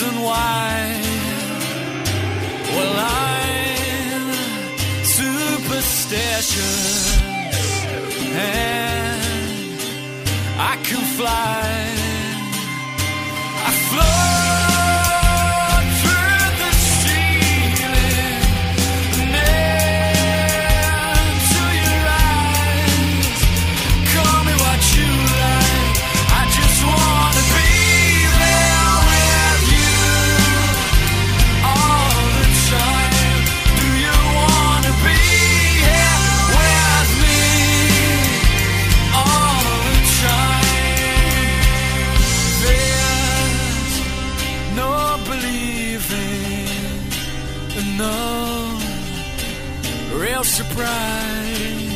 reason why. Well, I'm superstitious and I can fly. no real surprise.